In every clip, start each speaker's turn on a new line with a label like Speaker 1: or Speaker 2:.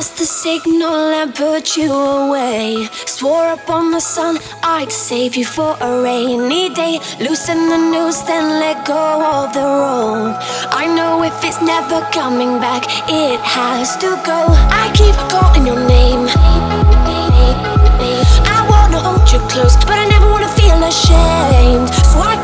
Speaker 1: lost the signal and put you away. Swore upon the sun, I'd save you for a rainy day. Loosen the noose, then let go of the rope. I know if it's never coming back, it has to go. I keep calling your name. I wanna hold you close, but I never wanna feel ashamed. So I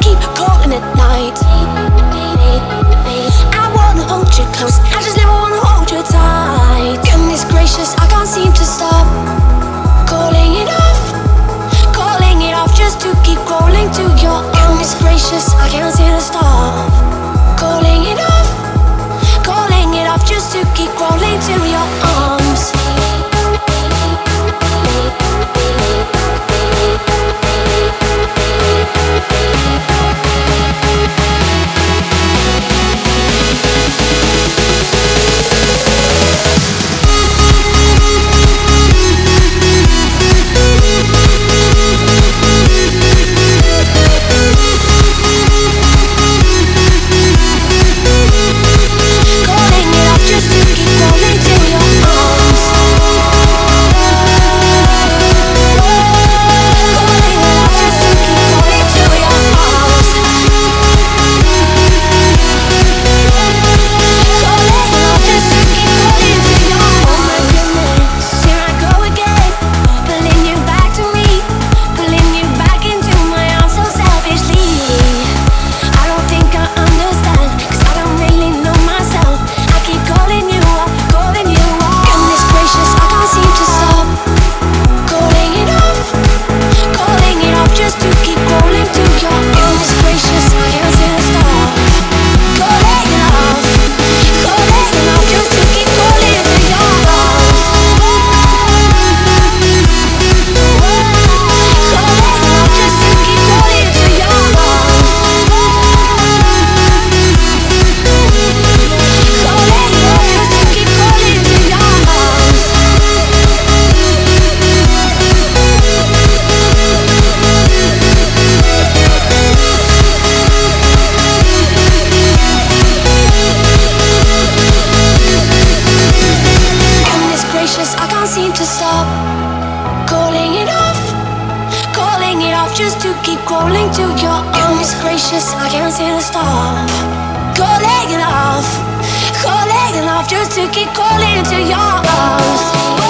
Speaker 1: just to keep crawling to your arms. Gracious, I can't seem to stop. Calling it off, calling off, just to keep calling to your arms.